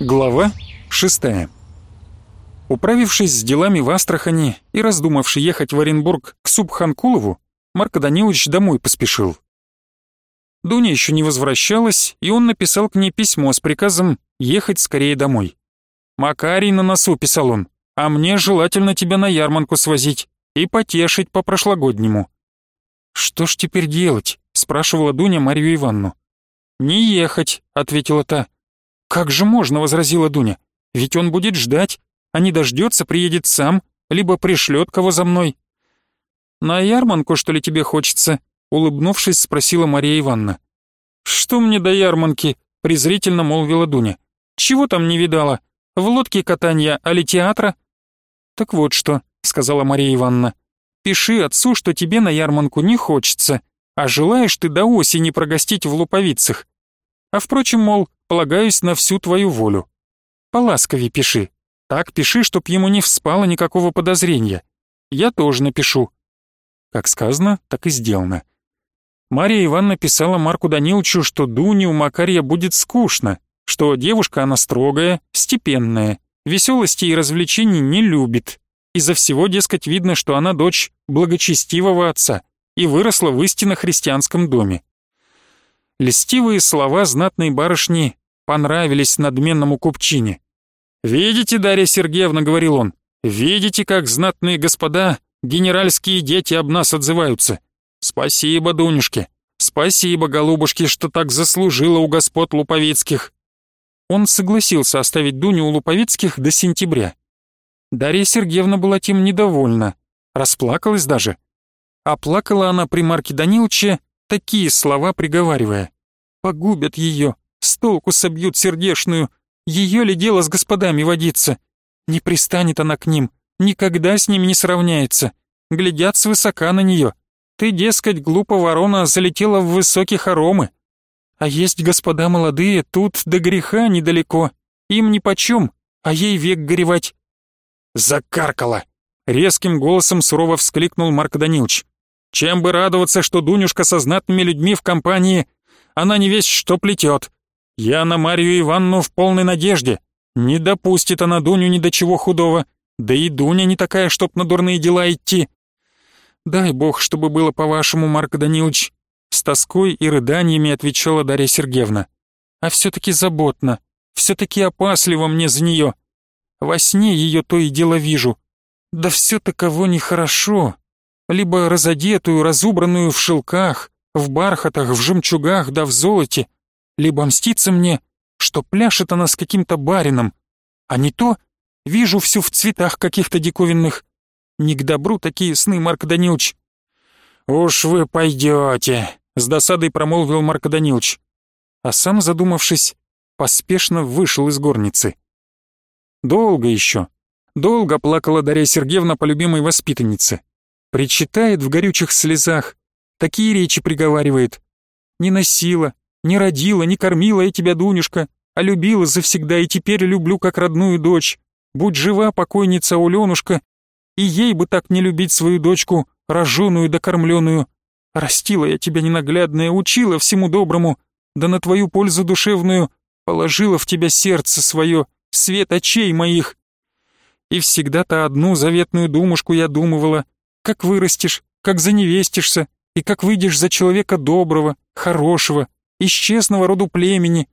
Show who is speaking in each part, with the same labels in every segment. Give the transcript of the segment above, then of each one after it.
Speaker 1: Глава 6. Управившись с делами в Астрахани и раздумавший ехать в Оренбург к Субханкулову, Марко Данилович домой поспешил. Дуня еще не возвращалась, и он написал к ней письмо с приказом ехать скорее домой. «Макарий на носу», — писал он, — «а мне желательно тебя на ярмарку свозить и потешить по прошлогоднему». «Что ж теперь делать?» — спрашивала Дуня Марию Ивановну. «Не ехать», — ответила та. «Как же можно?» — возразила Дуня. «Ведь он будет ждать, а не дождется, приедет сам, либо пришлет кого за мной». «На ярманку, что ли, тебе хочется?» — улыбнувшись, спросила Мария Ивановна. «Что мне до ярманки?» — презрительно молвила Дуня. «Чего там не видала? В лодке катания, али театра?» «Так вот что», — сказала Мария Ивановна. «Пиши отцу, что тебе на ярманку не хочется, а желаешь ты до осени прогостить в луповицах. А впрочем, мол, полагаюсь на всю твою волю. Поласковей пиши. Так пиши, чтоб ему не вспало никакого подозрения. Я тоже напишу. Как сказано, так и сделано. Мария Ивановна писала Марку Даниловичу, что Дуне у Макария будет скучно, что девушка она строгая, степенная, веселости и развлечений не любит. Из-за всего, дескать, видно, что она дочь благочестивого отца и выросла в истинно христианском доме. Льстивые слова знатной барышни понравились надменному купчине. «Видите, Дарья Сергеевна, — говорил он, — видите, как знатные господа, генеральские дети об нас отзываются. Спасибо, Дунюшке, спасибо, голубушке, что так заслужила у господ Луповицких». Он согласился оставить Дуню у Луповицких до сентября. Дарья Сергеевна была тем недовольна, расплакалась даже. А плакала она при Марке Даниловиче, такие слова приговаривая. «Погубят ее, с толку собьют сердешную. Ее ли дело с господами водиться? Не пристанет она к ним, никогда с ними не сравняется. Глядят свысока на нее. Ты, дескать, глупо ворона, залетела в высокие хоромы. А есть господа молодые, тут до греха недалеко. Им нипочем, а ей век горевать. Закаркала! Резким голосом сурово вскликнул Марк Данилович. Чем бы радоваться, что Дунюшка со знатными людьми в компании, она не весь что плетет. Я на Марию Ивановну в полной надежде. Не допустит она Дуню ни до чего худого. Да и Дуня не такая, чтоб на дурные дела идти. Дай бог, чтобы было по-вашему, Марк Данилович. С тоской и рыданиями отвечала Дарья Сергеевна. А все-таки заботно, все-таки опасливо мне за нее. Во сне ее то и дело вижу. Да все таково нехорошо. Либо разодетую, разубранную в шелках, в бархатах, в жемчугах да в золоте, либо мстится мне, что пляшет она с каким-то барином, а не то вижу всю в цветах каких-то диковинных. Не к добру такие сны, Марк Данилович. «Уж вы пойдете», — с досадой промолвил Марк Данилович. А сам, задумавшись, поспешно вышел из горницы. Долго еще, долго плакала Дарья Сергеевна по любимой воспитаннице. Причитает в горючих слезах, такие речи приговаривает. Не носила, не родила, не кормила я тебя, Дунюшка, а любила завсегда и теперь люблю как родную дочь. Будь жива, покойница Уленушка, и ей бы так не любить свою дочку, роженую да кормленную. Растила я тебя ненаглядная, учила всему доброму, да на твою пользу душевную положила в тебя сердце свое, свет очей моих. И всегда-то одну заветную думушку я думывала, как вырастешь, как заневестишься, и как выйдешь за человека доброго, хорошего, из честного роду племени.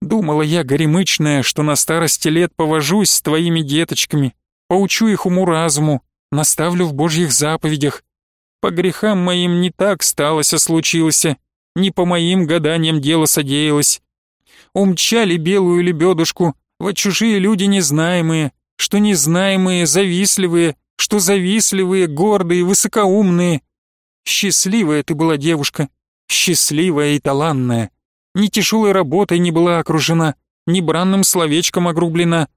Speaker 1: Думала я, горемычная, что на старости лет повожусь с твоими деточками, поучу их уму-разуму, наставлю в божьих заповедях. По грехам моим не так сталося случилось, не по моим гаданиям дело содеялось. Умчали белую лебедушку, во чужие люди незнаемые, что незнаемые, завистливые, что завистливые, гордые, высокоумные. Счастливая ты была девушка, счастливая и талантная, ни тяжелой работой не была окружена, ни бранным словечком огрублена.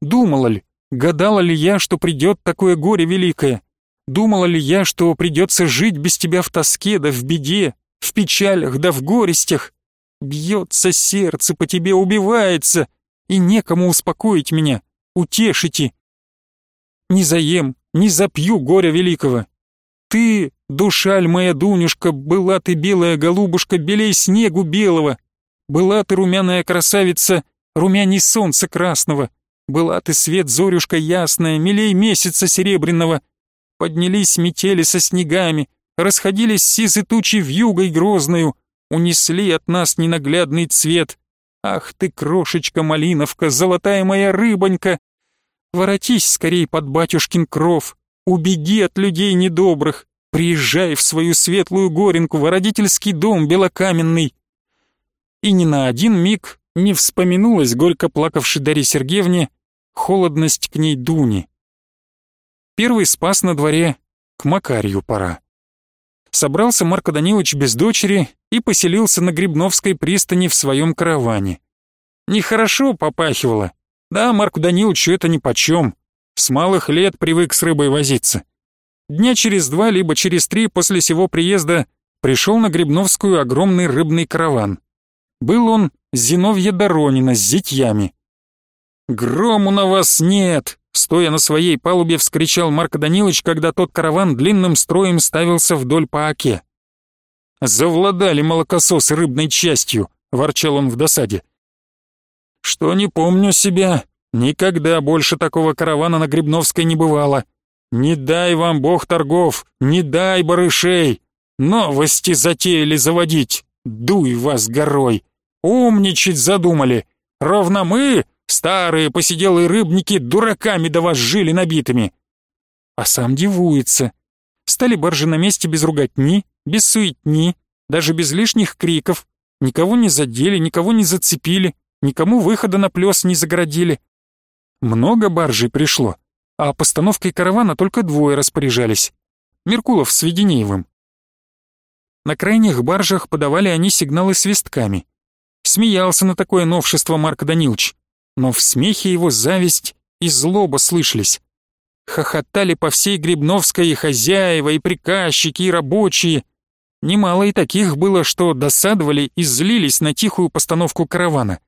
Speaker 1: Думала ли, гадала ли я, что придет такое горе великое? Думала ли я, что придется жить без тебя в тоске да в беде, в печалях да в горестях? Бьется сердце по тебе, убивается, и некому успокоить меня, утешите. Не заем, не запью горя великого. Ты, Душаль моя Дунюшка, была ты белая голубушка, белей снегу белого. Была ты румяная красавица, румяней солнца красного. Была ты свет, зорюшка ясная, милей месяца серебряного. Поднялись метели со снегами, расходились сизы тучи в югой грозною, унесли от нас ненаглядный цвет. Ах ты, крошечка-малиновка, золотая моя рыбонька! Воротись скорей под батюшкин кров, убеги от людей недобрых, приезжай в свою светлую горенку, в родительский дом белокаменный. И ни на один миг не вспоминулась горько плакавшей Дарье Сергеевне холодность к ней Дуни. Первый спас на дворе, к Макарью пора. Собрался Марко Данилович без дочери и поселился на Грибновской пристани в своем караване. Нехорошо попахивало. Да, Марку Даниловичу это нипочем. С малых лет привык с рыбой возиться. Дня через два, либо через три после сего приезда пришел на Грибновскую огромный рыбный караван. Был он Зиновья Доронина с зятьями. «Грому на вас нет!» Стоя на своей палубе, вскричал Марко Данилович, когда тот караван длинным строем ставился вдоль по оке. «Завладали молокососы рыбной частью», — ворчал он в досаде. «Что не помню себя, никогда больше такого каравана на Грибновской не бывало. Не дай вам бог торгов, не дай барышей. Новости затеяли заводить, дуй вас горой. Умничать задумали. Ровно мы, старые посиделые рыбники, дураками до вас жили набитыми. А сам дивуется. Стали баржи на месте без руготни, без суетни, даже без лишних криков. Никого не задели, никого не зацепили, никому выхода на плес не загородили. Много баржей пришло, а постановкой каравана только двое распоряжались. Меркулов с Веденеевым. На крайних баржах подавали они сигналы свистками. Смеялся на такое новшество Марк Данилович, но в смехе его зависть и злоба слышались. Хохотали по всей Грибновской и хозяева, и приказчики, и рабочие. Немало и таких было, что досадовали и злились на тихую постановку каравана.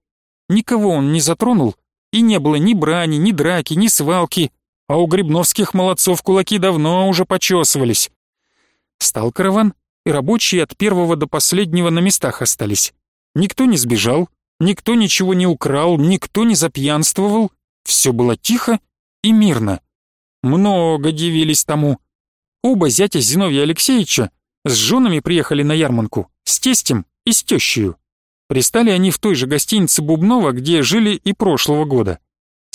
Speaker 1: Никого он не затронул, и не было ни брани, ни драки, ни свалки, а у грибновских молодцов кулаки давно уже почесывались. Стал караван, и рабочие от первого до последнего на местах остались. Никто не сбежал, никто ничего не украл, никто не запьянствовал, все было тихо и мирно. Много дивились тому. Оба зятя Зиновия Алексеевича с женами приехали на ярмарку, с тестем и с тещею. Пристали они в той же гостинице Бубнова, где жили и прошлого года.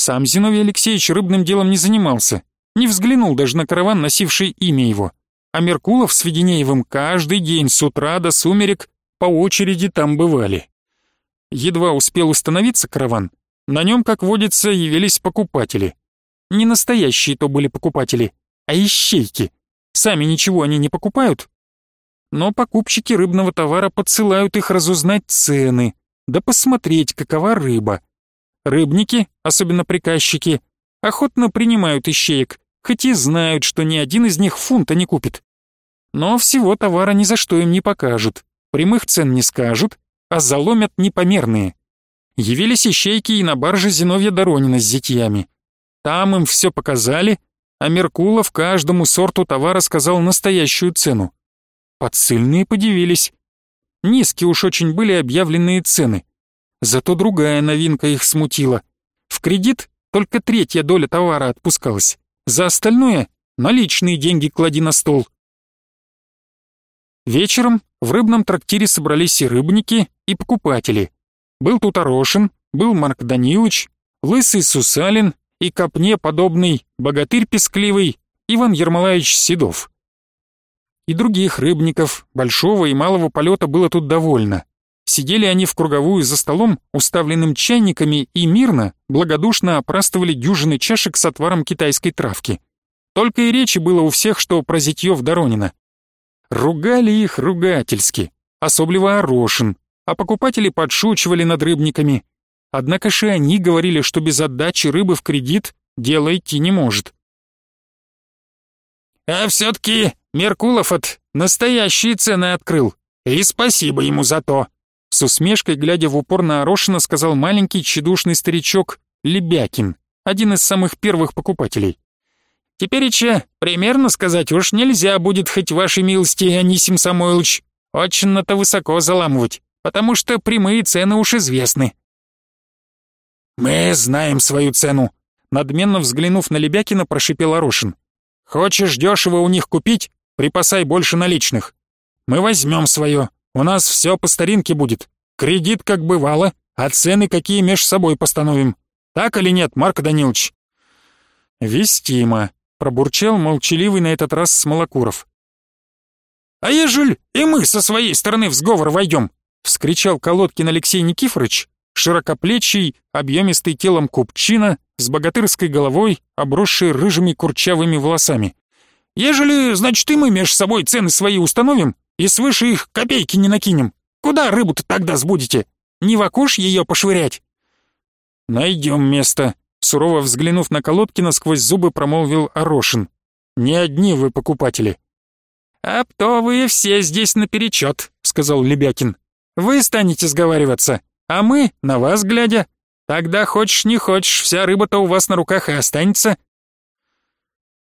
Speaker 1: Сам Зиновий Алексеевич рыбным делом не занимался, не взглянул даже на караван, носивший имя его. А Меркулов с Веденеевым каждый день с утра до сумерек по очереди там бывали. Едва успел установиться караван, на нем, как водится, явились покупатели. Не настоящие то были покупатели, а ищейки. Сами ничего они не покупают, но покупщики рыбного товара подсылают их разузнать цены, да посмотреть, какова рыба. Рыбники, особенно приказчики, охотно принимают ищеек, хоть и знают, что ни один из них фунта не купит. Но всего товара ни за что им не покажут прямых цен не скажут, а заломят непомерные. Явились ищейки и на барже Зиновья Доронина с зятьями. Там им все показали, а Меркулов каждому сорту товара сказал настоящую цену. Подсыльные подивились. Низкие уж очень были объявленные цены. Зато другая новинка их смутила. В кредит только третья доля товара отпускалась. За остальное наличные деньги клади на стол. Вечером в рыбном трактире собрались и рыбники, и покупатели. Был тут Орошин, был Марк Данилович, лысый Сусалин и копне подобный богатырь пескливый Иван Ермолаевич Седов. И других рыбников, большого и малого полета было тут довольно. Сидели они в круговую за столом, уставленным чайниками, и мирно, благодушно опрастывали дюжины чашек с отваром китайской травки. Только и речи было у всех, что про зятьев Доронина. Ругали их ругательски, особливо Орошин, а покупатели подшучивали над рыбниками. Однако же они говорили, что без отдачи рыбы в кредит дело идти не может. «А все-таки Меркулов от настоящие цены открыл, и спасибо ему за то», с усмешкой, глядя в упор на Орошина, сказал маленький тщедушный старичок Лебякин, один из самых первых покупателей. Тепереча, примерно сказать уж нельзя будет хоть вашей милости, Анисим Самойлович, очень-то высоко заламывать, потому что прямые цены уж известны. «Мы знаем свою цену», — надменно взглянув на Лебякина, прошипел Орошин. «Хочешь дешево у них купить? Припасай больше наличных. Мы возьмем свое, у нас все по старинке будет. Кредит как бывало, а цены какие меж собой постановим. Так или нет, Марк Данилович?» «Вестимо», — пробурчал молчаливый на этот раз Смолокуров. «А ежель и мы со своей стороны в сговор войдем?» — вскричал Колодкин Алексей Никифорович, широкоплечий, объемистый телом купчина, с богатырской головой, обросшей рыжими курчавыми волосами. «Ежели, значит, и мы меж собой цены свои установим и свыше их копейки не накинем, куда рыбу-то тогда сбудете? Не в окуш ее пошвырять?» «Найдем место», — сурово взглянув на Колодкина, сквозь зубы промолвил Орошин. «Не одни вы покупатели». «А то вы все здесь наперечет», — сказал Лебякин. «Вы станете сговариваться, а мы, на вас глядя, тогда хочешь не хочешь, вся рыба-то у вас на руках и останется».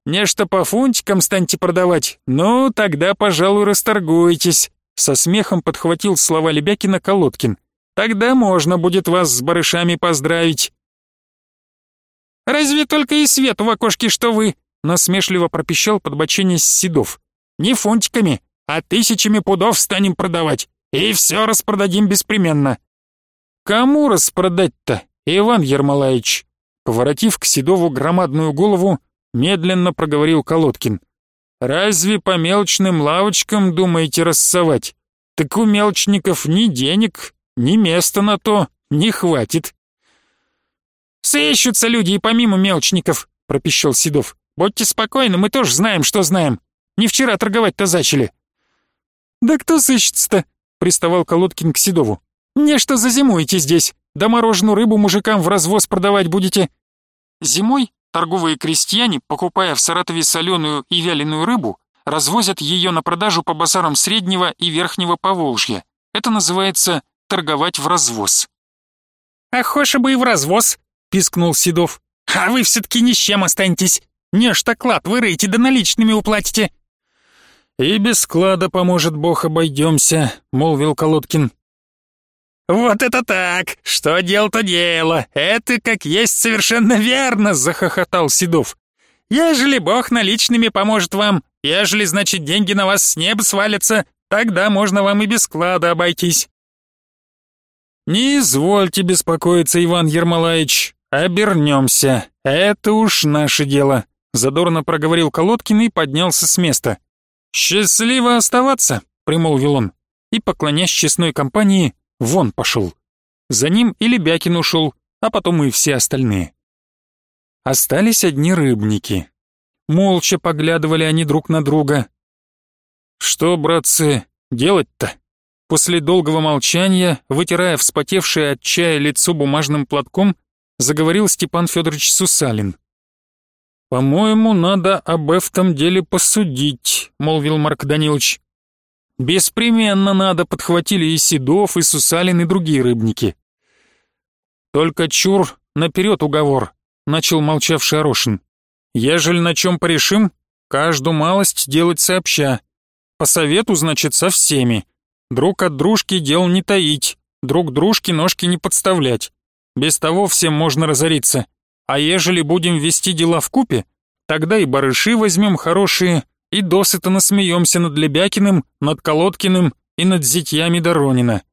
Speaker 1: «Нечто по фунтикам станете продавать, ну, тогда, пожалуй, расторгуетесь», — со смехом подхватил слова Лебякина Колодкин. «Тогда можно будет вас с барышами поздравить». «Разве только и свет в окошке, что вы?» — насмешливо пропищал подбоченец Седов. Не фунтиками, а тысячами пудов станем продавать, и все распродадим беспременно». «Кому распродать-то, Иван Ермолаевич?» Поворотив к Седову громадную голову, медленно проговорил Колодкин. «Разве по мелочным лавочкам думаете рассовать? Так у мелочников ни денег, ни места на то не хватит». «Сыщутся люди и помимо мелочников», — пропищал Седов. «Будьте спокойны, мы тоже знаем, что знаем. Не вчера торговать-то зачали». «Да кто сыщется-то?» — приставал Колодкин к Седову. «Не что зазимуете здесь, да мороженую рыбу мужикам в развоз продавать будете». Зимой торговые крестьяне, покупая в Саратове соленую и вяленую рыбу, развозят ее на продажу по базарам Среднего и Верхнего Поволжья. Это называется торговать в развоз. «Охоша бы и в развоз», — пискнул Седов. «А вы все-таки ни с чем останетесь. Не ж так клад выроете да наличными уплатите».
Speaker 2: «И без склада, поможет Бог, обойдемся», — молвил Колодкин.
Speaker 1: «Вот это так! Что дело, то дело! Это как есть совершенно верно!» — захохотал Седов. «Ежели Бог наличными поможет вам, ежели, значит, деньги на вас с неба свалятся, тогда можно вам и без склада обойтись».
Speaker 2: «Не извольте беспокоиться, Иван Ермолаевич, обернемся, это уж наше дело», — задорно проговорил Колодкин и поднялся с места. «Счастливо оставаться», — примолвил он, и, поклонясь честной компании, вон пошел. За ним и Лебякин ушел, а потом и все остальные. Остались одни рыбники. Молча поглядывали они друг на друга. «Что, братцы, делать-то?» После долгого молчания, вытирая вспотевшее от чая лицо бумажным платком, заговорил Степан Федорович Сусалин. «По-моему, надо об этом деле посудить», — молвил Марк Данилович. «Беспременно надо», — подхватили и Седов, и Сусалин, и другие рыбники. «Только чур, наперед уговор», — начал молчавший Орошин. «Ежели на чем порешим, каждую малость делать сообща. По совету, значит, со всеми. Друг от дружки дел не таить, друг дружке ножки не подставлять. Без того всем можно разориться. А ежели будем вести дела в купе, тогда и барыши возьмем хорошие, и досыта насмеемся над Лебякиным, над Колодкиным и над зятьями Доронина.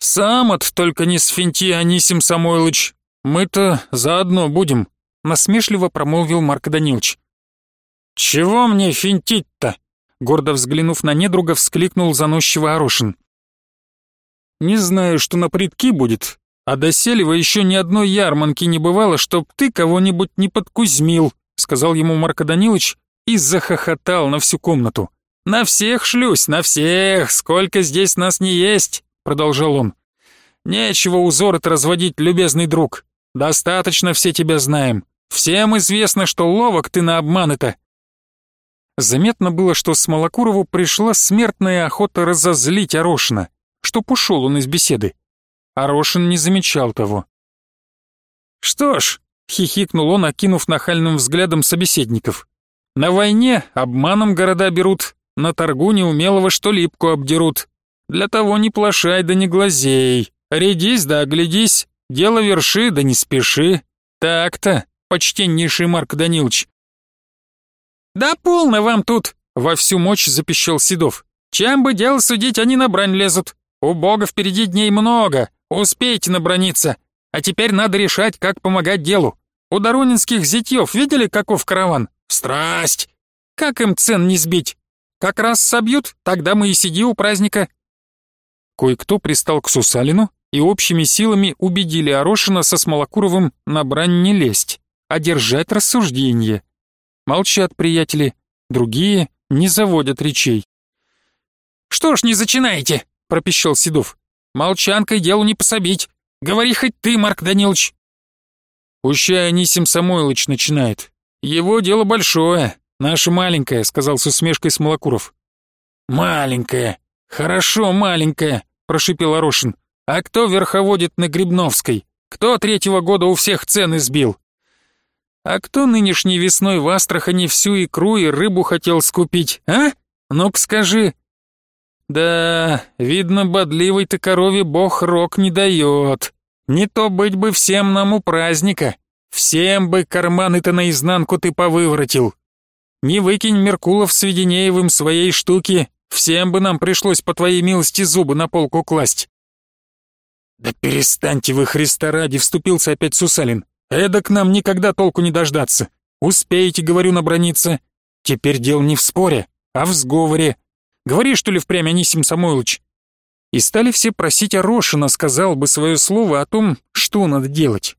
Speaker 2: «Сам от только не сфинти, Анисим Самойлыч, мы-то заодно будем», насмешливо промолвил Марк Данилович. «Чего мне финтить-то?» гордо взглянув на недруга, вскликнул заносчиво Орошин. «Не знаю, что на предки будет, а до Селева еще ни одной ярманки не бывало, чтоб ты кого-нибудь не подкузмил», сказал ему Марко Данилович и захохотал на всю комнату. «На всех шлюсь, на всех, сколько здесь нас не есть», продолжал он. «Нечего узор-то разводить, любезный друг. Достаточно все тебя знаем. Всем известно, что ловок ты на обман это». Заметно было, что Смолокурову пришла смертная охота разозлить Орошина, чтоб ушел он из беседы. Орошин не замечал того. «Что ж», — хихикнул он, окинув нахальным взглядом собеседников, «на войне обманом города берут, на торгу неумелого что липку обдерут. Для того не плашай да не глазей, рядись да оглядись, Дело верши, да не спеши. Так-то, почтеннейший Марк Данилович. Да полно вам тут, во всю мощь запищал Седов. Чем бы дело судить, они на брань лезут. У бога впереди дней много, успейте наброниться. А теперь надо решать, как помогать делу. У доронинских зятьев видели, каков караван? Страсть! Как им цен не сбить? Как раз собьют, тогда мы и сиди у праздника. Кое-кто пристал к Сусалину и общими силами убедили Орошина со Смолокуровым на брань не лезть, а держать рассуждение. Молчат приятели, другие не заводят речей. «Что ж не зачинаете?» — пропищал Седов. «Молчанкой делу не пособить. Говори хоть ты, Марк Данилович». «Пущай Анисим Самойлович начинает. Его дело большое, наше маленькое», — сказал с усмешкой Смолокуров. «Маленькое, хорошо маленькое», — прошипел Орошин. «А кто верховодит на Грибновской? Кто третьего года у всех цены сбил?» «А кто нынешней весной в Астрахани всю икру и рыбу хотел скупить, а? Ну-ка скажи, да, видно, бодливой-то корове бог рок не дает. Не то быть бы всем нам у праздника. Всем бы карманы-то наизнанку ты повыворотил. Не выкинь Меркулов с Веденеевым своей штуки, всем бы нам пришлось по твоей милости зубы на полку класть. Да перестаньте вы, Христа ради, вступился опять Сусалин. Эдак нам никогда толку не дождаться. Успеете, говорю, наброниться. Теперь дело не в споре, а в сговоре. Говори, что ли, впрямь, Анисим Самойлович?» И стали все просить Орошина, сказал бы свое слово о том, что надо делать.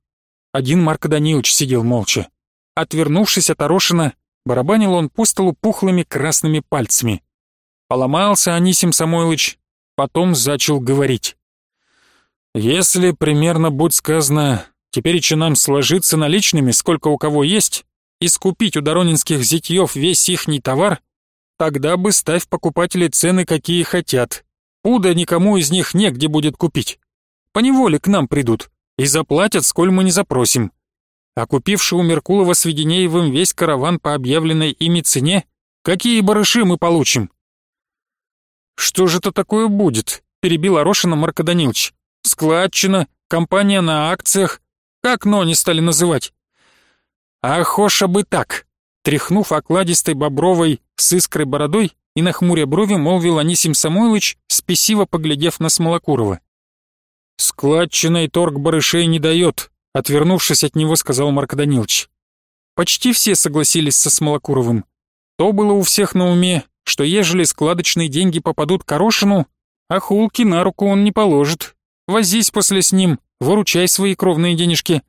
Speaker 2: Один Марко Данилович сидел молча. Отвернувшись от Орошина, барабанил он по столу пухлыми красными пальцами. Поломался Анисим Самойлович, потом зачал говорить. «Если примерно, будь сказано, теперь и нам сложиться наличными, сколько у кого есть, и скупить у доронинских зятьев весь ихний товар, Тогда бы ставь покупатели цены, какие хотят. Пуда никому из них негде будет купить. Поневоле к нам придут и заплатят, сколь мы не запросим. А купивший у Меркулова с Веденеевым весь караван по объявленной ими цене, какие барыши мы получим? Что же это такое будет? Перебил Орошина Марко Данилович. Складчина, компания на акциях, как но не стали называть. Ахоша бы так. Тряхнув окладистой бобровой с искрой бородой и на хмуре брови молвил Анисим Самойлович, спесиво поглядев на Смолокурова. «Складчиной торг барышей не дает», — отвернувшись от него, сказал Марк Данилович. Почти все согласились со Смолокуровым. То было у всех на уме, что ежели складочные деньги попадут к Орошину, а хулки на руку он не положит. Возись после с ним, выручай свои кровные денежки.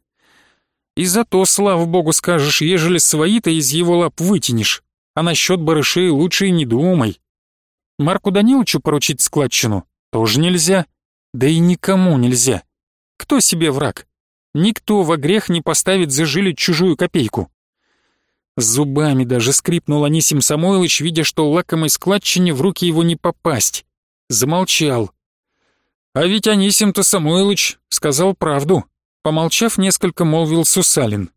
Speaker 2: И зато, слава богу, скажешь, ежели свои-то из его лап вытянешь. А насчет барышей лучше и не думай. Марку Даниловичу поручить складчину тоже нельзя. Да и никому нельзя. Кто себе враг? Никто во грех не поставит зажилить чужую копейку. Зубами даже скрипнул Анисим Самойлович, видя, что лакомой складчине в руки его не попасть. Замолчал. А ведь Анисим-то Самойлович сказал правду. Помолчав несколько, молвил Сусалин.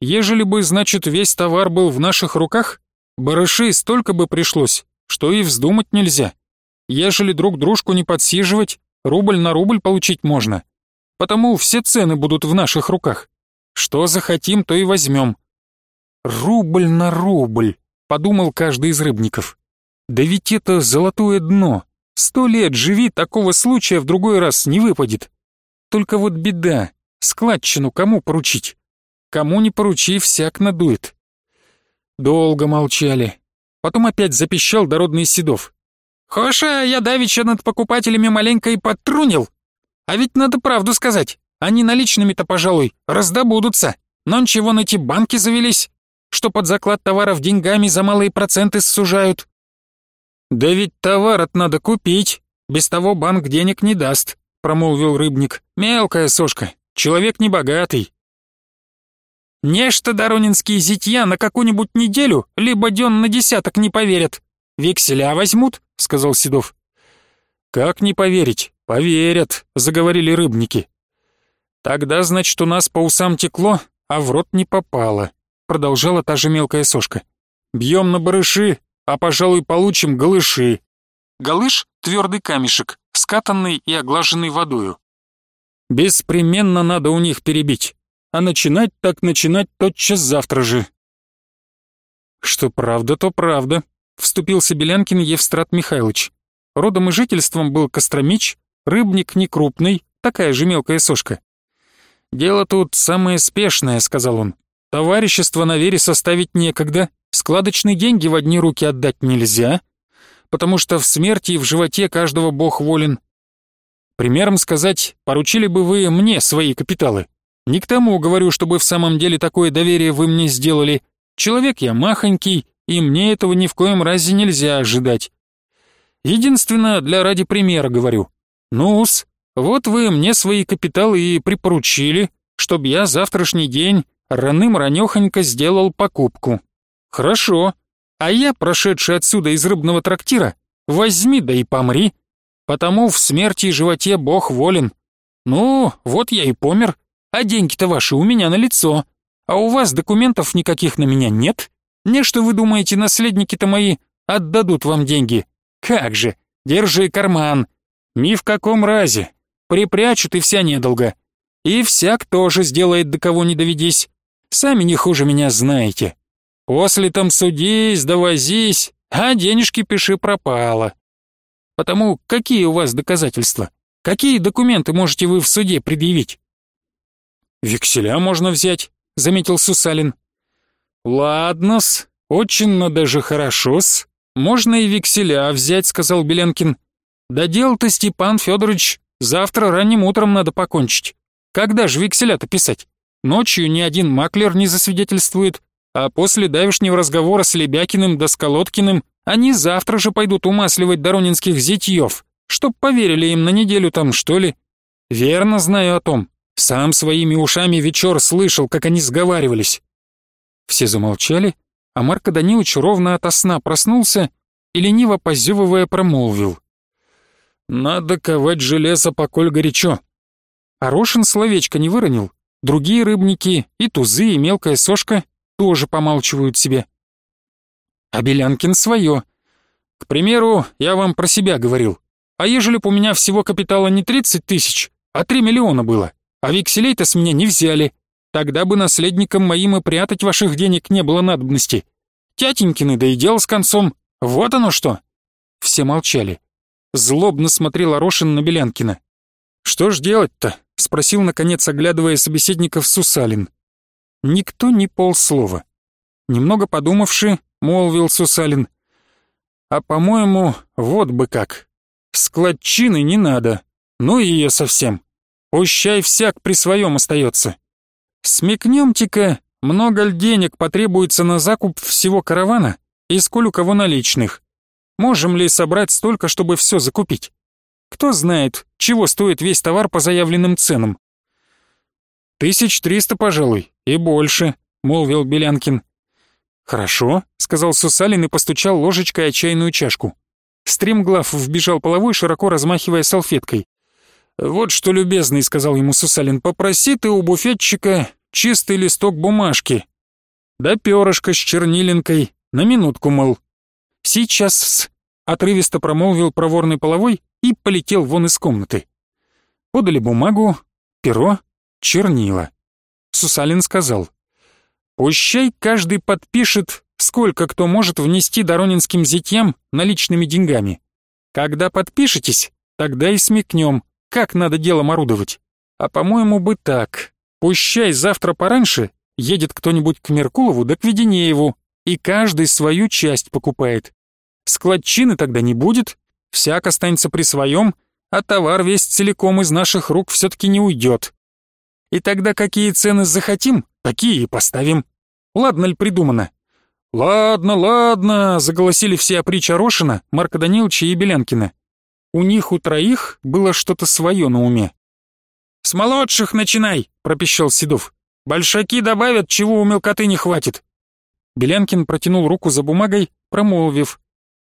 Speaker 2: «Ежели бы, значит, весь товар был в наших руках, барышей столько бы пришлось, что и вздумать нельзя. Ежели друг дружку не подсиживать, рубль на рубль получить можно. Потому все цены будут в наших руках. Что захотим, то и возьмем». «Рубль на рубль», — подумал каждый из рыбников. «Да ведь это золотое дно. Сто лет живи, такого случая в другой раз не выпадет. Только вот беда, Складчину кому поручить? Кому не поручи, всяк надует. Долго молчали. Потом опять запищал дородный Седов. «Хоша, я давеча над покупателями маленько и подтрунил. А ведь надо правду сказать. Они наличными-то, пожалуй, раздобудутся. Но ничего на эти банки завелись, что под заклад товаров деньгами за малые проценты сужают. Да ведь товар надо купить, без того банк денег не даст», промолвил рыбник. «Мелкая сошка, Человек небогатый. Нечто доронинские зятья на какую-нибудь неделю, либо дён на десяток не поверят. Векселя возьмут, сказал Седов. Как не поверить? Поверят, заговорили рыбники. Тогда, значит, у нас по усам текло, а в рот не попало, продолжала та же мелкая сошка. Бьем на барыши, а, пожалуй, получим голыши. Голыш — твердый камешек, скатанный и оглаженный водою. Беспременно надо у них перебить. А начинать так начинать тотчас завтра же.
Speaker 1: Что правда, то правда, вступился Белянкин Евстрат Михайлович. Родом и жительством был Костромич, рыбник некрупный, такая же мелкая сошка. «Дело тут самое спешное», — сказал он. «Товарищество на вере составить некогда, складочные деньги в одни руки отдать нельзя, потому что в смерти и в животе каждого бог волен. Примером сказать, поручили бы вы мне свои капиталы. Не к тому говорю, чтобы в самом деле такое доверие вы мне сделали. Человек я махонький, и мне этого ни в коем разе нельзя ожидать. Единственно, для ради примера говорю. Ну-с, вот вы мне свои капиталы и припоручили, чтобы я завтрашний день раным-ранёхонько сделал покупку. Хорошо. А я, прошедший отсюда из рыбного трактира, возьми да и помри. Потому в смерти и животе Бог волен. Ну, вот я и помер, а деньги-то ваши у меня на лицо. А у вас документов никаких на меня нет? Не что вы думаете, наследники-то мои отдадут вам деньги? Как же, держи карман. Ни в каком разе. Припрячут и вся недолго. И всяк тоже сделает, до кого не доведись. Сами не хуже меня знаете. После там судись, довозись, а денежки пиши пропало. Потому какие у вас доказательства? Какие документы можете вы в суде предъявить? Векселя можно взять, заметил Сусалин. Ладно-с, очень даже хорошо-с. Можно и векселя взять, сказал Беленкин. Да дело-то, Степан Федорович, завтра ранним утром надо покончить. Когда же векселя-то писать? Ночью ни один маклер не засвидетельствует, а после давешнего разговора с Лебякиным да Сколоткиным они завтра же пойдут умасливать доронинских зятьев, чтоб поверили им на неделю там, что ли. Верно знаю о том. Сам своими ушами вечер слышал, как они сговаривались. Все замолчали, а Марко Данилович ровно ото сна проснулся и лениво позевывая промолвил. «Надо ковать железо, поколь горячо». Арошин словечко не выронил. Другие рыбники, и тузы, и мелкая сошка тоже помалчивают себе а Белянкин свое. К примеру, я вам про себя говорил. А ежели б у меня всего капитала не 30 тысяч, а 3 миллиона было, а векселей-то с меня не взяли, тогда бы наследникам моим и прятать ваших денег не было надобности. Тятенькины, да и дело с концом. Вот оно что!» Все молчали. Злобно смотрел Орошин на Белянкина. «Что ж делать-то?» — спросил, наконец, оглядывая собеседников Сусалин. Никто не полслова. Немного подумавши, — молвил Сусалин. «А по-моему, вот бы как. Складчины не надо. Ну ее совсем. Пущай всяк при своем остается. Смекнемте-ка, много ли денег потребуется на закуп всего каравана и сколь у кого наличных. Можем ли собрать столько, чтобы все закупить? Кто знает, чего стоит весь товар по заявленным ценам?» «Тысяч триста, пожалуй, и больше», — молвил Белянкин. «Хорошо», — сказал Сусалин и постучал ложечкой о чайную чашку. Стримглав вбежал половой, широко размахивая салфеткой. «Вот что, любезный», — сказал ему Сусалин, — «попроси ты у буфетчика чистый листок бумажки. Да перышко с чернилинкой, на минутку, мол». «Сейчас», — отрывисто промолвил проворный половой и полетел вон из комнаты. Подали бумагу, перо, чернила. Сусалин сказал, Пущай каждый подпишет, сколько кто может внести доронинским зятьям наличными деньгами. Когда подпишетесь, тогда и смекнем, как надо делом орудовать. А по-моему бы так. Пущай завтра пораньше едет кто-нибудь к Меркулову да к Веденееву, и каждый свою часть покупает. Складчины тогда не будет, всяк останется при своем, а товар весь целиком из наших рук все-таки не уйдет. И тогда какие цены захотим, такие и поставим. Ладно ли придумано? «Ладно, ладно», — заголосили все опричь Орошина, Марка Даниловича и Белянкина. У них у троих было что-то свое на уме. «С молодших начинай», — пропищал Седов. «Большаки добавят, чего у мелкоты не хватит». Белянкин протянул руку за бумагой, промолвив.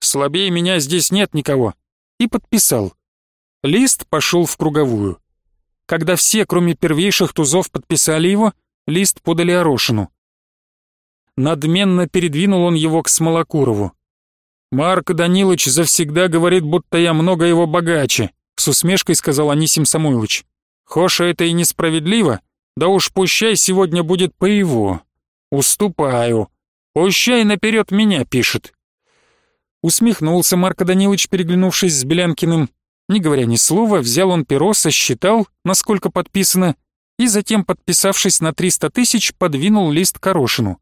Speaker 1: «Слабее меня здесь нет никого», и подписал. Лист пошел в круговую. Когда все, кроме первейших тузов, подписали его, лист подали Орошину. Надменно передвинул он его к Смолокурову. «Марк Данилович завсегда говорит, будто я много его богаче», с усмешкой сказал Анисим Самойлович. Хоша это и несправедливо, да уж пущай сегодня будет по его. Уступаю. Пущай наперед меня пишет. Усмехнулся Марко Данилович, переглянувшись с Белянкиным. Не говоря ни слова, взял он перо, сосчитал, насколько подписано, и затем, подписавшись на 300 тысяч, подвинул лист Корошину.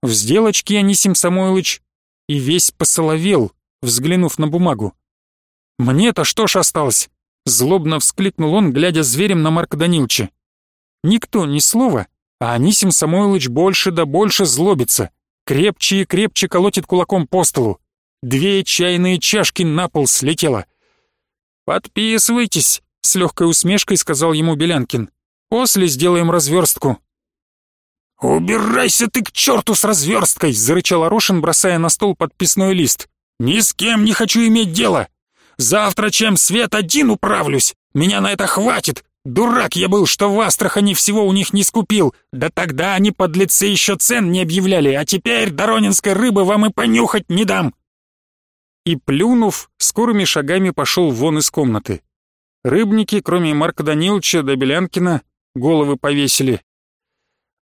Speaker 1: В сделочке Анисим Самойлович и весь посоловел, взглянув на бумагу. «Мне-то что ж осталось?» Злобно вскликнул он, глядя зверем на Марка Данилча. Никто ни слова, а Анисим Самойлович больше да больше злобится. Крепче и крепче колотит кулаком по столу. Две чайные чашки на пол слетело. «Подписывайтесь», — с легкой усмешкой сказал ему Белянкин. «После сделаем разверстку».
Speaker 2: «Убирайся ты к черту с разверсткой!» — зарычал Орошин, бросая на стол подписной лист. «Ни с кем не хочу иметь дело! Завтра чем свет один управлюсь! Меня на это хватит! Дурак я был, что в Астрахани всего у них не скупил! Да тогда они подлецы еще цен не объявляли, а теперь доронинской рыбы вам и понюхать не дам!»
Speaker 1: И, плюнув, скорыми шагами пошел вон из комнаты. Рыбники, кроме Марка Даниловича да Белянкина, головы повесили,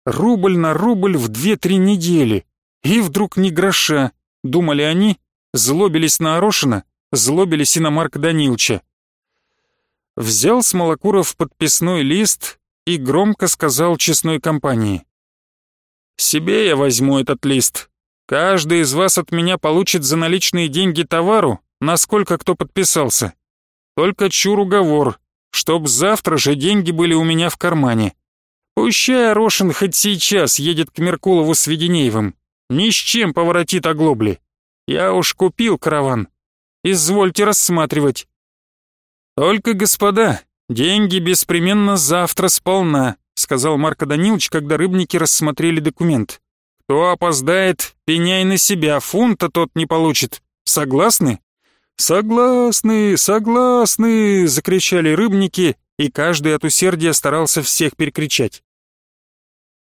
Speaker 1: Рубль на рубль в две-три недели. И вдруг ни гроша, думали они, злобились на Орошина, злобились и на Марка Данилча. Взял Смолокуров подписной лист и громко сказал честной компании. «Себе я возьму этот лист. Каждый из вас от меня получит за наличные деньги товару, насколько кто подписался. Только чур уговор, чтоб завтра же деньги были у меня в кармане. Пущай Орошин хоть сейчас едет к Меркулову с Веденеевым. Ни с чем поворотит оглобли. Я уж купил караван. Извольте рассматривать. Только, господа, деньги беспременно завтра сполна, сказал Марко Данилович, когда рыбники рассмотрели документ. Кто опоздает, пеняй на себя, фунта тот не получит. Согласны? Согласны, согласны, закричали рыбники и каждый от усердия старался всех перекричать.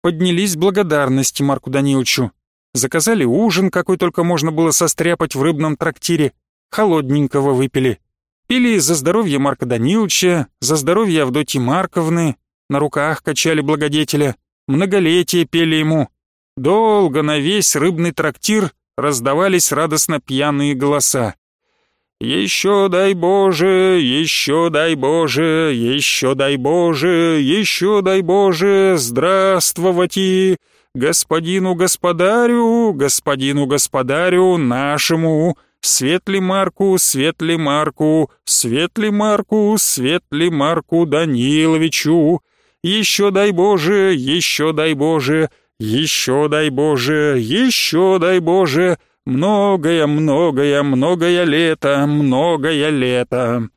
Speaker 1: Поднялись благодарности Марку Даниловичу. Заказали ужин, какой только можно было состряпать в рыбном трактире, холодненького выпили. Пили за здоровье Марка Даниловича, за здоровье Авдотьи Марковны, на руках качали благодетеля, многолетие пели ему. Долго на весь рыбный трактир раздавались радостно пьяные голоса. «Еще дай Боже, еще дай Боже, еще дай Боже, еще дай Боже, здравствовати, господину господарю, господину господарю нашему, светли Марку, светли Марку, светли Марку, светли Марку Даниловичу, еще дай Боже, еще дай Боже, еще дай Боже, еще дай Боже, Многое, многое, многое лето, многое лето.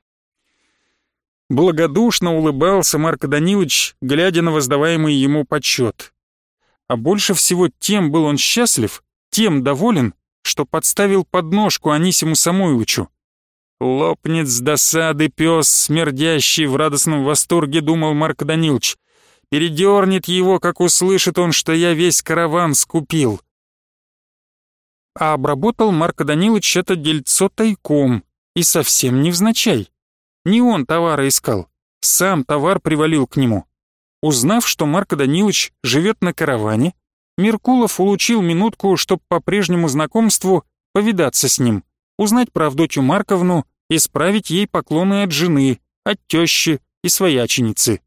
Speaker 1: Благодушно улыбался Марко Данилович, глядя на воздаваемый ему почет. А больше всего тем был он счастлив, тем доволен, что подставил подножку Анисиму Самойловичу. «Лопнет с досады пес, смердящий в радостном восторге», — думал Марк Данилович. «Передернет его, как услышит он, что я весь караван скупил а обработал Марко Данилович это дельцо тайком и совсем невзначай. Не он товара искал, сам товар привалил к нему. Узнав, что Марко Данилович живет на караване, Меркулов улучил минутку, чтоб по прежнему знакомству повидаться с ним, узнать про Авдотью Марковну, исправить ей поклоны от жены, от тещи и свояченицы.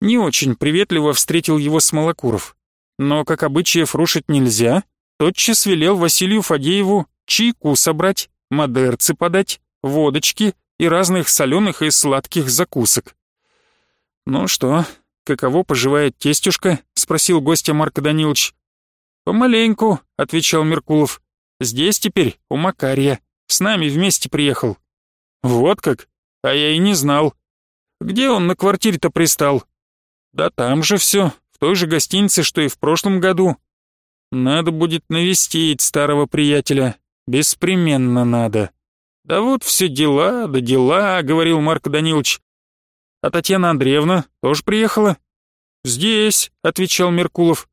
Speaker 1: Не очень приветливо встретил его Смолокуров, но, как обычаев рушить нельзя, тотчас велел Василию Фадееву чайку собрать, модерцы подать, водочки и разных соленых и сладких закусок. «Ну что, каково поживает тестюшка?» — спросил гостя Марк Данилович. «Помаленьку», — отвечал Меркулов. «Здесь теперь, у Макария. С нами вместе приехал». «Вот как? А я и не знал. Где он на квартире-то пристал?» «Да там же все, в той же гостинице, что и в прошлом году. Надо будет навестить старого приятеля. Беспременно надо. Да вот все дела, да дела, говорил Марк Данилович. А Татьяна Андреевна тоже приехала? Здесь, отвечал Меркулов.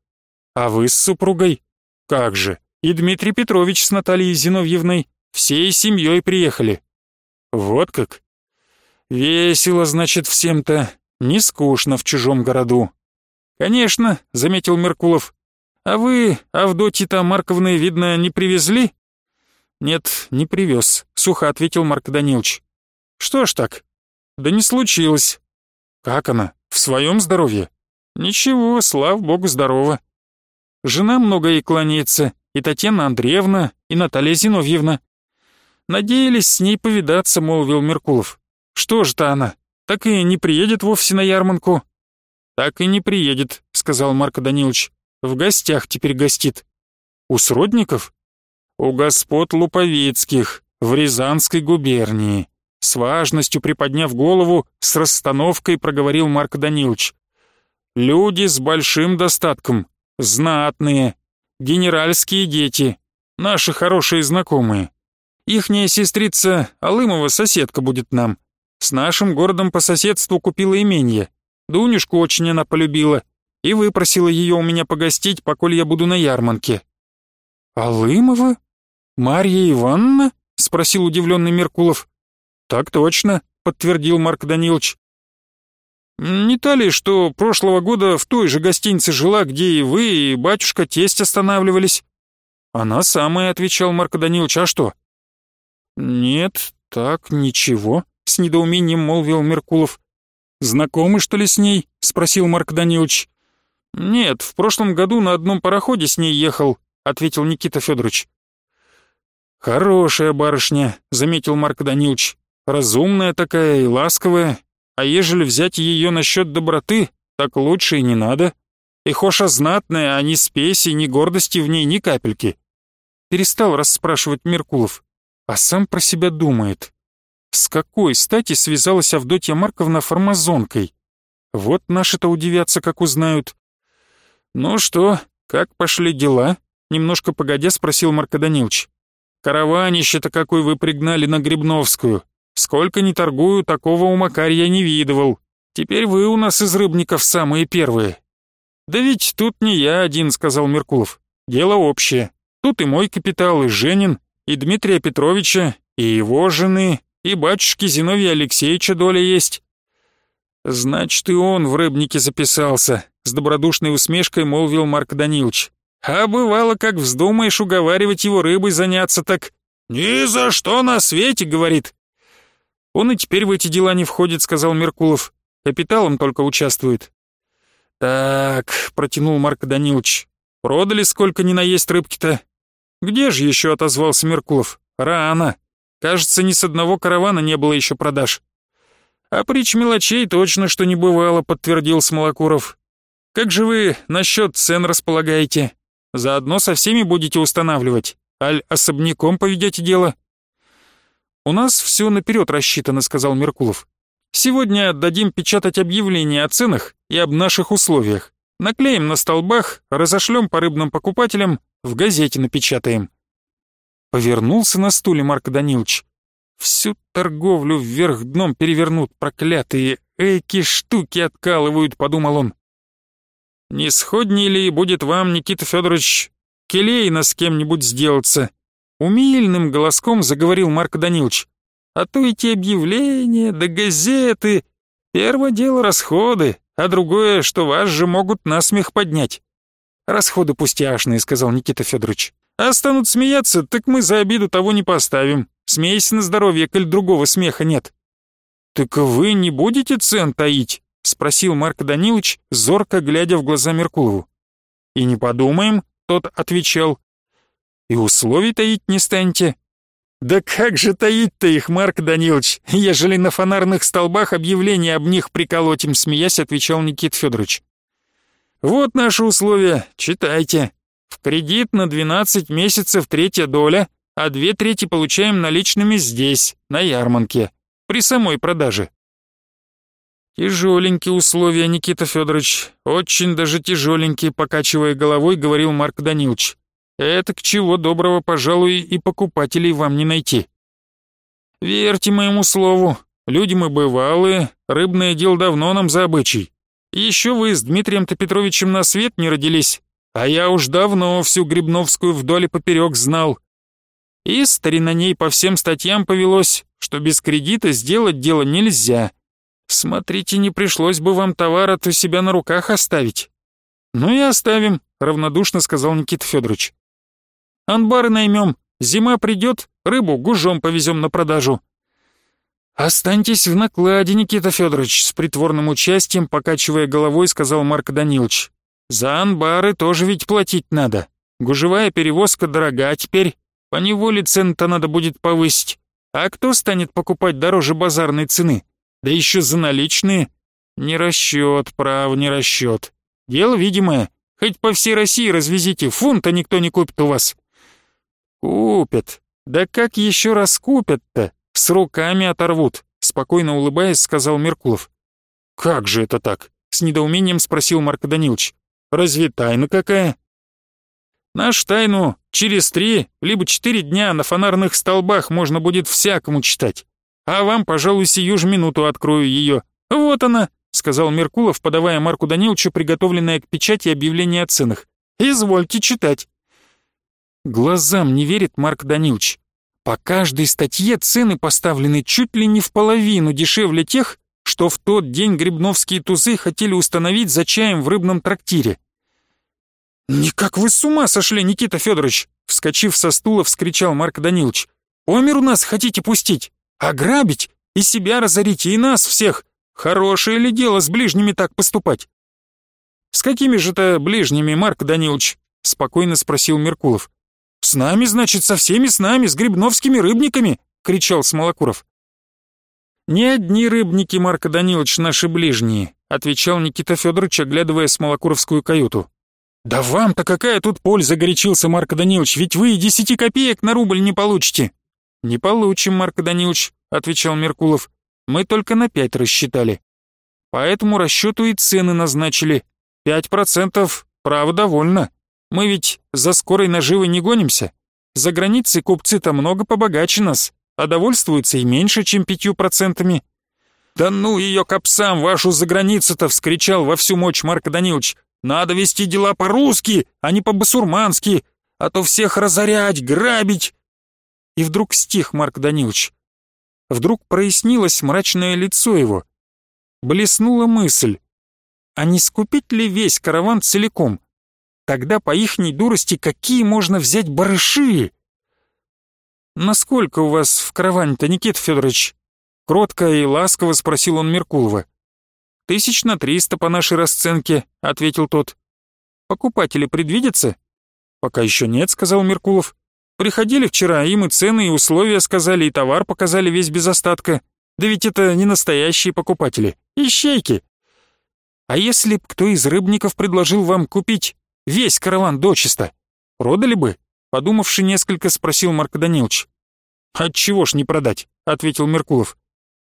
Speaker 1: А вы с супругой? Как же? И Дмитрий Петрович с Натальей Зиновьевной всей семьей приехали. Вот как?
Speaker 2: Весело, значит, всем-то, не скучно в чужом городу. Конечно, заметил Меркулов. А вы, Авдотьи-то Марковны, видно, не привезли? Нет, не привез, сухо ответил Марк Данилович. Что ж так? Да не случилось. Как она? В своем здоровье? Ничего, слава богу, здорова. Жена много ей кланяется, и Татьяна Андреевна, и Наталья Зиновьевна. Надеялись с ней повидаться, молвил Меркулов. Что ж-то она, так и не приедет вовсе на ярмарку? Так и не приедет, сказал Марко Данилович. В гостях теперь гостит. У сродников? У господ Луповицких, в Рязанской губернии. С важностью приподняв голову, с расстановкой проговорил Марк Данилович. Люди с большим достатком, знатные, генеральские дети, наши хорошие знакомые. Ихняя сестрица Алымова соседка будет нам. С нашим городом по соседству купила имение. Дунюшку очень она полюбила и выпросила ее у меня погостить, поколь я буду на ярмарке». «Алымова? Марья Ивановна?» — спросил удивленный Меркулов. «Так точно», — подтвердил Марк Данилович. «Не та ли, что прошлого года в той же гостинице жила, где и вы, и батюшка тесть останавливались?» «Она самая», — отвечал Марк Данилович, — «а что?» «Нет, так, ничего», — с недоумением молвил Меркулов. «Знакомы, что ли, с ней?» — спросил Марк Данилович. «Нет, в прошлом году на одном пароходе с ней ехал», — ответил Никита Федорович. «Хорошая барышня», — заметил Марк Данилович. «Разумная такая и ласковая. А ежели взять ее насчет доброты, так лучше и не надо. И хоша знатная, а ни спеси, ни гордости в ней ни капельки». Перестал расспрашивать Меркулов, а сам про себя думает. С какой стати связалась Авдотья Марковна фармазонкой? Вот наши-то удивятся, как узнают. «Ну что, как пошли дела?» Немножко погодя спросил Марко Данилович. «Караванище-то какой вы пригнали на Грибновскую. Сколько не торгую, такого у Макарья не видывал. Теперь вы у нас из рыбников самые первые». «Да ведь тут не я один», — сказал Меркулов. «Дело общее. Тут и мой капитал, и Женин, и Дмитрия Петровича, и его жены, и батюшки Зиновия Алексеевича доля есть». «Значит, и он в рыбнике записался», — с добродушной усмешкой молвил Марк Данилович. «А бывало, как вздумаешь уговаривать его рыбой заняться, так...» «Ни за что на свете», — говорит. «Он и теперь в эти дела не входит», — сказал Меркулов. «Капиталом только участвует». «Так», — протянул Марк Данилович. «Продали сколько ни наесть рыбки-то?» «Где же еще?» — отозвался Меркулов. «Рано. Кажется, ни с одного каравана не было еще продаж. А притч мелочей точно что не бывало, подтвердил Смолокуров. Как же вы насчет цен располагаете? Заодно со всеми будете устанавливать? Аль особняком поведете дело? У нас все наперед рассчитано, сказал Меркулов. Сегодня отдадим печатать объявление о ценах и об наших условиях. Наклеим на столбах, разошлем по рыбным покупателям, в газете напечатаем. Повернулся на стуле Марк Данилович. Всю торговлю вверх дном перевернут, проклятые, эки штуки откалывают, подумал он. Не сходней ли будет вам, Никита Федорович, келейно с кем-нибудь сделаться? Умильным голоском заговорил Марк Данилович. А то эти объявления да газеты. Первое дело расходы, а другое, что вас же могут насмех поднять. Расходы пустяшные, сказал Никита Федорович. А станут смеяться, так мы за обиду того не поставим. Смейся на здоровье, коль другого смеха нет». «Так вы не будете цен таить?» — спросил Марк Данилович, зорко глядя в глаза Меркулову. «И не подумаем», — тот отвечал. «И условий таить не станете?» «Да как же таить-то их, Марк Данилович, ежели на фонарных столбах объявления об них приколотим?» — смеясь, отвечал Никит Федорович. «Вот наши условия, читайте. В кредит на 12 месяцев третья доля, а две трети получаем наличными здесь, на ярмарке, при самой продаже. «Тяжеленькие условия, Никита Федорович, очень даже тяжеленькие», покачивая головой, говорил Марк Данилович. «Это к чего доброго, пожалуй, и покупателей вам не найти». «Верьте моему слову, люди мы бывалые, рыбное дело давно нам за обычай. Еще вы с Дмитрием-то Петровичем на свет не родились, а я уж давно всю Грибновскую вдоль и поперек знал.
Speaker 1: И стариноней по всем статьям повелось, что без кредита сделать дело нельзя. Смотрите, не пришлось бы вам товар-то у себя на руках оставить. Ну и оставим, равнодушно сказал Никита Федорович. Анбары наймем, зима придет, рыбу гужом повезем на продажу. «Останьтесь в накладе, Никита Федорович», с притворным участием, покачивая головой, сказал Марк Данилович. «За анбары тоже ведь платить надо. Гужевая перевозка дорога теперь. По неволе цены-то надо будет повысить. А кто станет покупать дороже базарной цены? Да еще за наличные. Не расчет, прав, не расчет. Дело видимое. Хоть по всей России развезите, фунта никто не купит у вас». «Купят. Да как еще раз купят-то? С руками оторвут», — спокойно улыбаясь, сказал Меркулов. «Как же это так?» — с недоумением спросил Марк Данилович. «Разве тайна какая?» «Наш тайну через три, либо четыре дня на фонарных столбах можно будет всякому читать. А вам, пожалуй, сию же минуту открою ее. Вот она», — сказал Меркулов, подавая Марку Даниловичу приготовленное к печати объявление о ценах. «Извольте читать». Глазам не верит Марк Данилович. По каждой статье цены поставлены чуть ли не в половину дешевле тех, что в тот день грибновские тузы хотели установить за чаем в рыбном трактире. «Никак вы с ума сошли, Никита Федорович!» Вскочив со стула, вскричал Марк Данилович. «Помер у нас хотите пустить? Ограбить? И себя разорить, и нас всех? Хорошее ли дело с ближними так поступать?» «С какими же-то ближними, Марк Данилович?» Спокойно спросил Меркулов. «С нами, значит, со всеми с нами, с грибновскими рыбниками!» — кричал Смолокуров. «Не одни рыбники, Марко Данилович, наши ближние», — отвечал Никита Федорович, оглядывая Смолокуровскую каюту. «Да вам-то какая тут польза?» — горячился Марко Данилович. «Ведь вы и десяти копеек на рубль не получите». «Не получим, Марко Данилович», — отвечал Меркулов. «Мы только на пять рассчитали. По этому расчету и цены назначили. Пять процентов, право, довольно. Мы ведь за скорой наживой не гонимся. За границей купцы-то много побогаче нас, а довольствуются и меньше, чем пятью процентами». «Да ну ее капсам, вашу за границу-то!» — вскричал во всю мощь Марк Данилович. «Надо вести дела по-русски, а не по-басурмански, а то всех разорять, грабить!» И вдруг стих Марк Данилович. Вдруг прояснилось мрачное лицо его. Блеснула мысль. А не скупить ли весь караван целиком? Тогда по ихней дурости какие можно взять барыши? «Насколько у вас в караване-то, Никита Федорович?» Кротко и ласково спросил он Меркулова. «Тысяч на триста по нашей расценке», — ответил тот. «Покупатели предвидятся?» «Пока еще нет», — сказал Меркулов. «Приходили вчера, им и цены, и условия сказали, и товар показали весь без остатка. Да ведь это не настоящие покупатели, ищейки. А если б кто из рыбников предложил вам купить Весь караван дочисто. Продали бы?» Подумавши несколько, спросил Марк Данилович. «Отчего ж не продать?» — ответил Меркулов.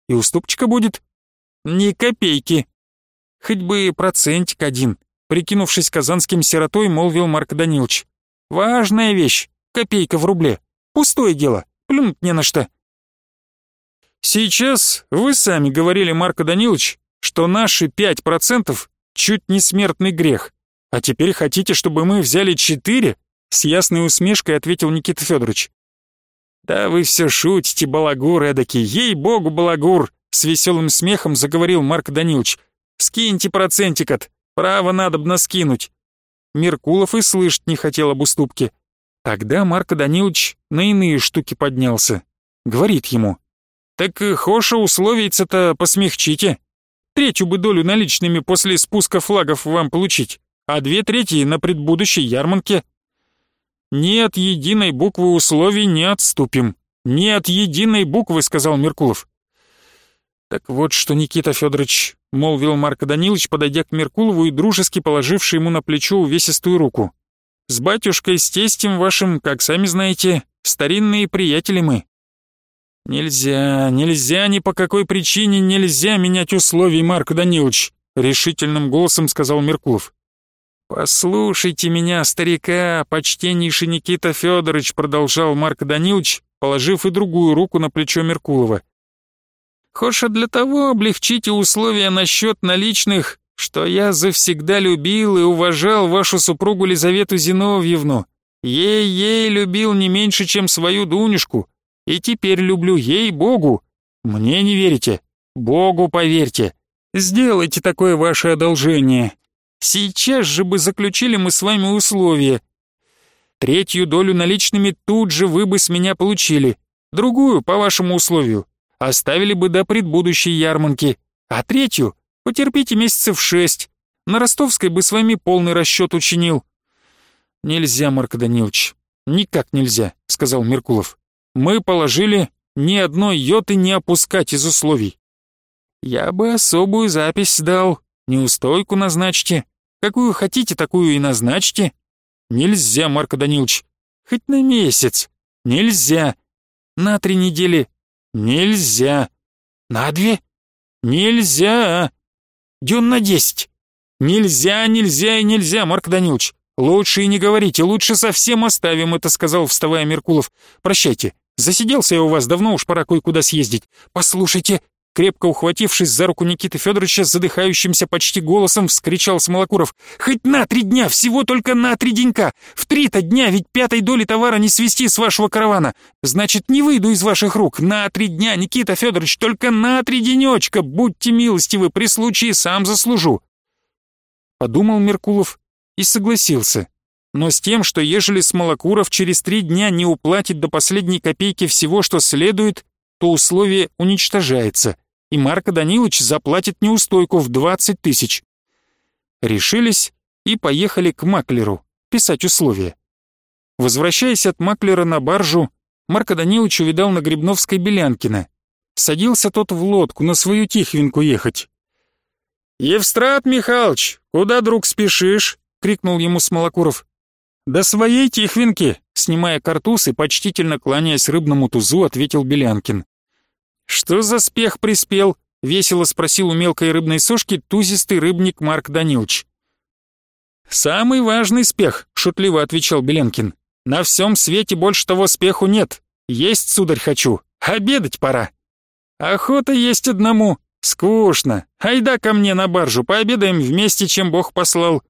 Speaker 1: «И уступчика будет?» «Ни копейки». «Хоть бы процентик один», — прикинувшись казанским сиротой, молвил Марк Данилович. «Важная вещь, копейка в рубле. Пустое дело, плюнуть не на что». «Сейчас вы сами говорили, Марко Данилович, что наши пять процентов чуть не смертный грех. «А теперь хотите, чтобы мы взяли четыре?» С ясной усмешкой ответил Никита Федорович. «Да вы все шутите, балагур эдакий, ей-богу, балагур!» С веселым смехом заговорил Марк Данилович. «Скиньте процентик от, право надобно скинуть». Меркулов и слышать не хотел об уступке. Тогда Марк Данилович на иные штуки поднялся. Говорит ему. «Так хоша условийца-то посмягчите. Третью бы долю наличными после спуска флагов вам получить а две трети на предбудущей ярмарке. Нет единой буквы условий не отступим. Нет единой буквы, сказал Меркулов. Так вот что, Никита Федорович, молвил Марко Данилович, подойдя к Меркулову и дружески положивший ему на плечо увесистую руку. С батюшкой, с тестем вашим, как сами знаете, старинные приятели мы. Нельзя, нельзя, ни по какой причине нельзя менять условий, Марк Данилович, решительным голосом сказал Меркулов. «Послушайте меня, старика, почтеннейший Никита Федорович», продолжал Марк Данилович, положив и другую руку на плечо Меркулова. «Хоша для того облегчите условия насчет наличных, что я завсегда любил и уважал вашу супругу Лизавету Зиновьевну,
Speaker 2: Ей-ей любил не меньше, чем свою Дунюшку, и теперь люблю ей-богу. Мне не верите? Богу поверьте. Сделайте такое ваше одолжение. Сейчас же бы заключили мы с вами условия. Третью долю наличными тут же вы бы с меня получили, другую по вашему условию оставили бы до предбудущей ярмарки, а третью потерпите месяцев шесть. На Ростовской бы с вами полный расчет учинил. Нельзя, Марко Данилович, никак нельзя, сказал Меркулов. Мы положили ни одной йоты не опускать из условий. Я бы особую запись дал, неустойку назначьте. Какую хотите, такую и назначьте. Нельзя, Марко Данилович. Хоть на месяц. Нельзя. На три недели. Нельзя. На две. Нельзя. Дюн на десять. Нельзя, нельзя и нельзя, Марк Данилович. Лучше и не говорите, лучше совсем оставим это, сказал, вставая Меркулов. Прощайте. Засиделся я у вас, давно уж пора кое-куда съездить. Послушайте, Крепко ухватившись за руку Никиты Федоровича, задыхающимся почти голосом вскричал Смолокуров. «Хоть на три дня, всего только на три денька! В три-то дня ведь пятой доли товара не свести с вашего каравана! Значит, не выйду из ваших рук! На три дня, Никита Федорович, только на три денечка! Будьте милостивы, при случае сам заслужу!» Подумал Меркулов и согласился. Но с тем, что ежели Смолокуров через три дня не уплатит до последней копейки всего, что следует, то условие уничтожается — и Марко Данилович заплатит неустойку в 20 тысяч. Решились и поехали к маклеру писать условия. Возвращаясь от маклера на баржу, Марко Данилович увидал на Грибновской Белянкина. Садился тот в лодку на свою тихвинку ехать. «Евстрат Михайлович, куда, друг, спешишь?» — крикнул ему Смолокуров. «До своей тихвинки!» — снимая картуз и почтительно кланяясь рыбному тузу, ответил Белянкин. «Что за спех приспел?» — весело спросил у мелкой рыбной сошки тузистый рыбник Марк Данилович. «Самый важный спех», — шутливо отвечал Беленкин. «На всем свете больше того спеху нет. Есть, сударь, хочу. Обедать пора». «Охота есть одному. Скучно. Айда ко мне на баржу, пообедаем вместе, чем Бог послал.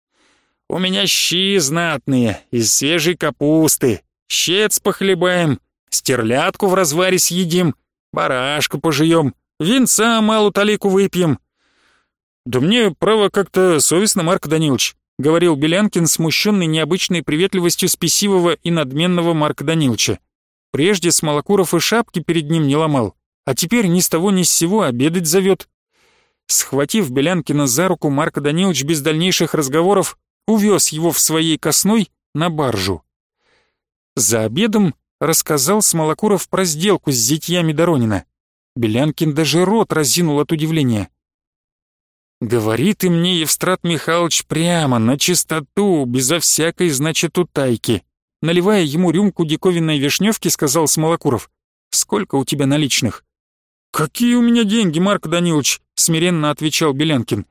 Speaker 2: У меня щи знатные, из свежей капусты. Щец похлебаем, стерлядку в разваре съедим, барашку пожуем, винца малу талику выпьем». «Да мне, право, как-то совестно, Марк Данилович», — говорил Белянкин, смущенный необычной приветливостью спесивого и надменного Марка Даниловича. Прежде Смолокуров и шапки перед ним не ломал, а теперь ни с того ни с сего обедать зовет. Схватив Белянкина за руку, Марк Данилович без дальнейших разговоров увез его в своей косной на баржу. За обедом рассказал Смолокуров про сделку с зятьями Доронина. Белянкин даже рот разинул от удивления. «Говори ты мне, Евстрат Михайлович, прямо, на чистоту, безо всякой, значит, утайки». Наливая ему рюмку диковинной вишневки, сказал Смолокуров. «Сколько у тебя наличных?» «Какие у меня деньги, Марк Данилович?» — смиренно отвечал Белянкин.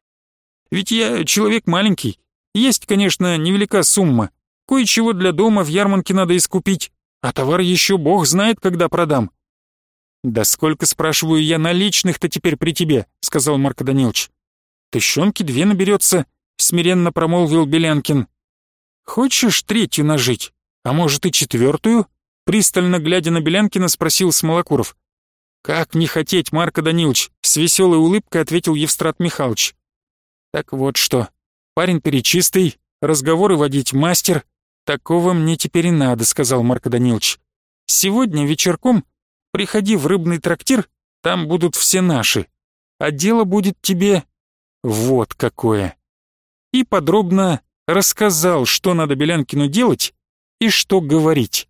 Speaker 2: «Ведь я человек маленький. Есть, конечно, невелика сумма. Кое-чего для дома в ярмарке надо искупить. А товар еще бог знает, когда продам. «Да сколько, спрашиваю я, наличных-то теперь при тебе?» — сказал Марко Данилович. «Тыщенки две наберется», — смиренно промолвил Белянкин. «Хочешь третью нажить? А может и четвертую?» Пристально глядя на Белянкина, спросил Смолокуров. «Как не хотеть, Марко Данилович?» — с веселой улыбкой ответил Евстрат Михайлович. «Так вот что. Парень перечистый, разговоры водить мастер, «Такого мне теперь и надо», — сказал Марко Данилович. «Сегодня вечерком приходи в рыбный трактир, там будут все наши, а дело будет тебе вот какое». И подробно рассказал, что надо Белянкину делать и что говорить.